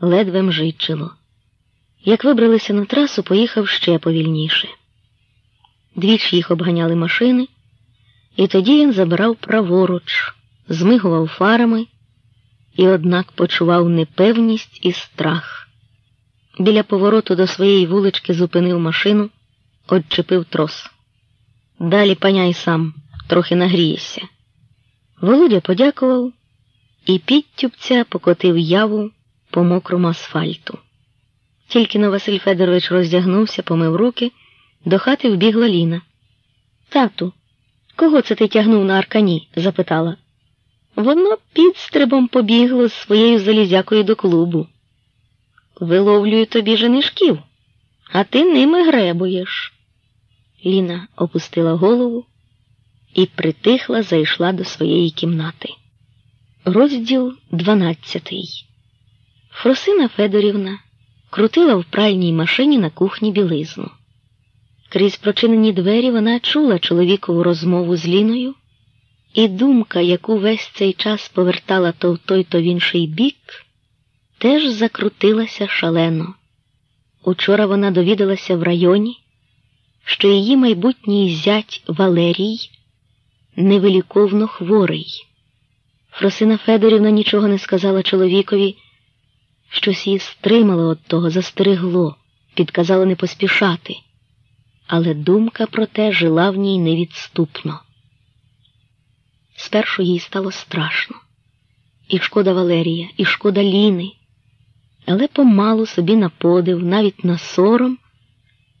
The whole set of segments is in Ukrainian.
ледве мжичило. Як вибралися на трасу, поїхав ще повільніше. Двічі їх обганяли машини, і тоді він забирав праворуч, змигував фарами і, однак, почував непевність і страх. Біля повороту до своєї вулички зупинив машину, отчепив трос. Далі паняй сам, трохи нагрієшся. Володя подякував і підтюбця покотив яву по мокрому асфальту. Тільки но Василь Федорович роздягнувся, помив руки, до хати вбігла Ліна. Тату, кого це ти тягнув на аркані? запитала. Воно підстрибом побігло з своєю залізякою до клубу. Виловлюю тобі женишків, а ти ними гребуєш. Ліна опустила голову і притихла зайшла до своєї кімнати. Розділ дванадцятий. Фросина Федорівна крутила в пральній машині на кухні білизну. Крізь прочинені двері вона чула чоловікову розмову з Ліною, і думка, яку весь цей час повертала то в той, то в інший бік, теж закрутилася шалено. Учора вона довідалася в районі, що її майбутній зять Валерій невиліковно хворий. Фросина Федорівна нічого не сказала чоловікові, щось її стримало від того, застерегло, підказало не поспішати, але думка про те жила в ній невідступно. Спершу їй стало страшно, і шкода Валерія, і шкода Ліни, але помалу собі на подив, навіть на сором,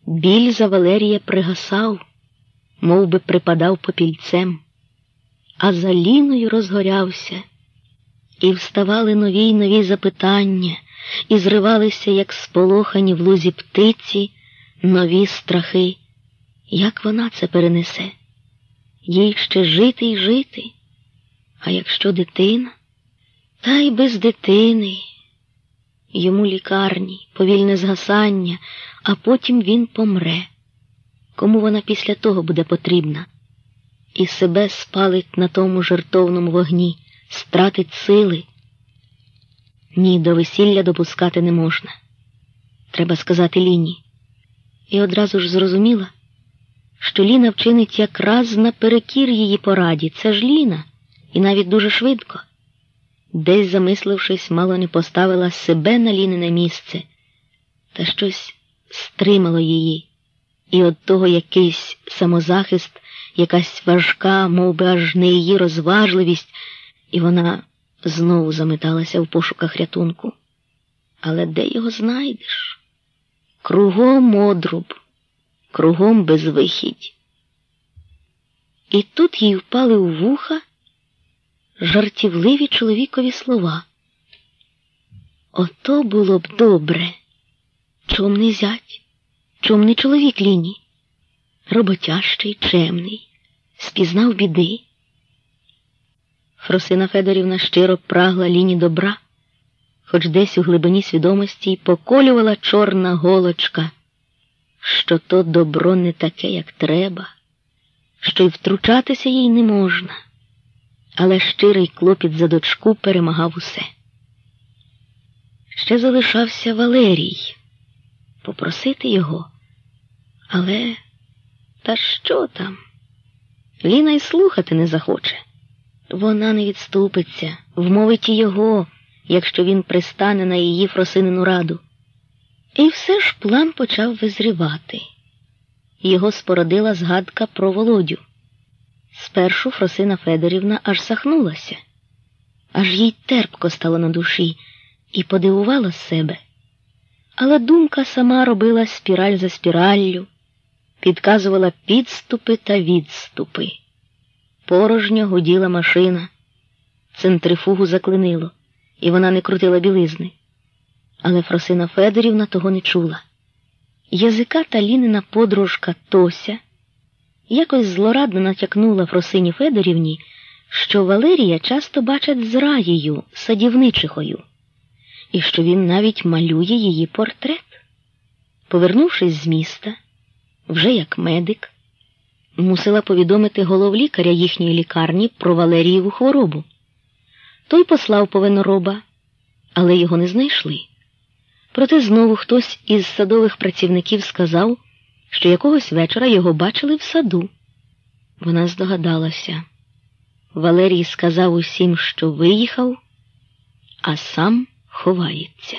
біль за Валерія пригасав, мов би припадав попільцем. А за Ліною розгорявся, і вставали нові й нові запитання, і зривалися, як сполохані в лузі птиці, нові страхи. Як вона це перенесе? Їй ще жити й жити. А якщо дитина, та й без дитини. Йому лікарні, повільне згасання, а потім він помре. Кому вона після того буде потрібна? і себе спалить на тому жертовному вогні, стратить сили. Ні, до весілля допускати не можна. Треба сказати Ліні. І одразу ж зрозуміла, що Ліна вчинить якраз наперекір її пораді. Це ж Ліна, і навіть дуже швидко. Десь, замислившись, мало не поставила себе на Лінине місце, та щось стримало її, і от того якийсь самозахист якась важка, мов би аж не її розважливість, і вона знову заметалася в пошуках рятунку. Але де його знайдеш? Кругом одруб, кругом безвихідь. І тут їй впали у вуха жартівливі чоловікові слова. Ото було б добре. Чом не зять, чом не чоловік ліній, роботящий, чемний спізнав біди. Фросина Федорівна щиро прагла ліні добра, хоч десь у глибині свідомості й поколювала чорна голочка, що то добро не таке, як треба, що й втручатися їй не можна, але щирий клопіт за дочку перемагав усе. Ще залишався Валерій попросити його, але та що там? Ліна й слухати не захоче. Вона не відступиться, вмовить і його, якщо він пристане на її фросинину раду. І все ж план почав визрівати. Його спородила згадка про володю. Спершу Фросина Федорівна аж сахнулася, аж їй терпко стало на душі і подивувала себе. Але думка сама робила спіраль за спіраллю підказувала підступи та відступи. Порожньо гуділа машина, центрифугу заклинило, і вона не крутила білизни. Але Фросина Федорівна того не чула. Язика та лінина подружка Тося якось злорадно натякнула Фросині Федорівні, що Валерія часто бачать з раєю, садівничихою, і що він навіть малює її портрет. Повернувшись з міста, вже як медик, мусила повідомити головлікаря їхньої лікарні про Валерієву хворобу. Той послав повинороба, але його не знайшли. Проте знову хтось із садових працівників сказав, що якогось вечора його бачили в саду. Вона здогадалася. Валерій сказав усім, що виїхав, а сам ховається.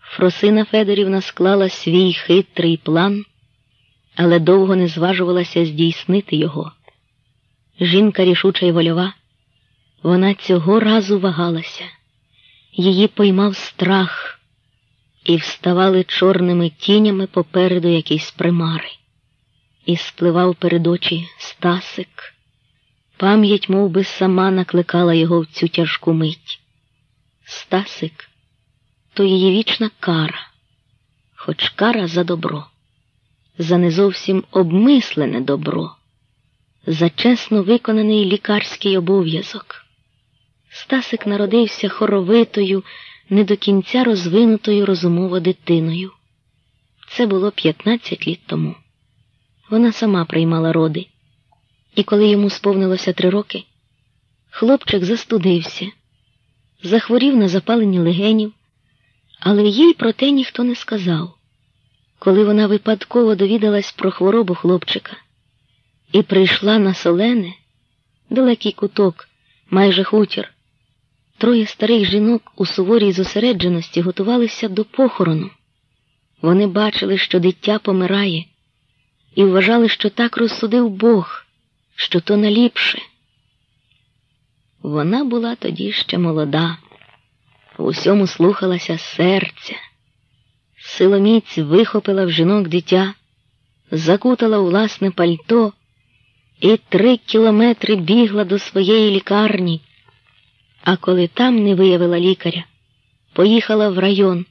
Фросина Федорівна склала свій хитрий план, але довго не зважувалася здійснити його. Жінка рішуча й вольова, вона цього разу вагалася, її поймав страх, і вставали чорними тінями попереду якісь примари, і спливав перед очі Стасик. Пам'ять мов би, сама накликала його в цю тяжку мить. Стасик то її вічна кара, хоч кара за добро, за не зовсім обмислене добро, за чесно виконаний лікарський обов'язок. Стасик народився хоровитою, не до кінця розвинутою розумово дитиною. Це було 15 літ тому. Вона сама приймала роди, і коли йому сповнилося три роки, хлопчик застудився, захворів на запалені легенів але їй про те ніхто не сказав. Коли вона випадково довідалась про хворобу хлопчика і прийшла на солене, далекий куток, майже хутір, троє старих жінок у суворій зосередженості готувалися до похорону. Вони бачили, що дитя помирає, і вважали, що так розсудив Бог, що то наліпше. Вона була тоді ще молода в усьому слухалася серця. Силоміць вихопила в жінок дитя, закутала у власне пальто і три кілометри бігла до своєї лікарні. А коли там не виявила лікаря, поїхала в район.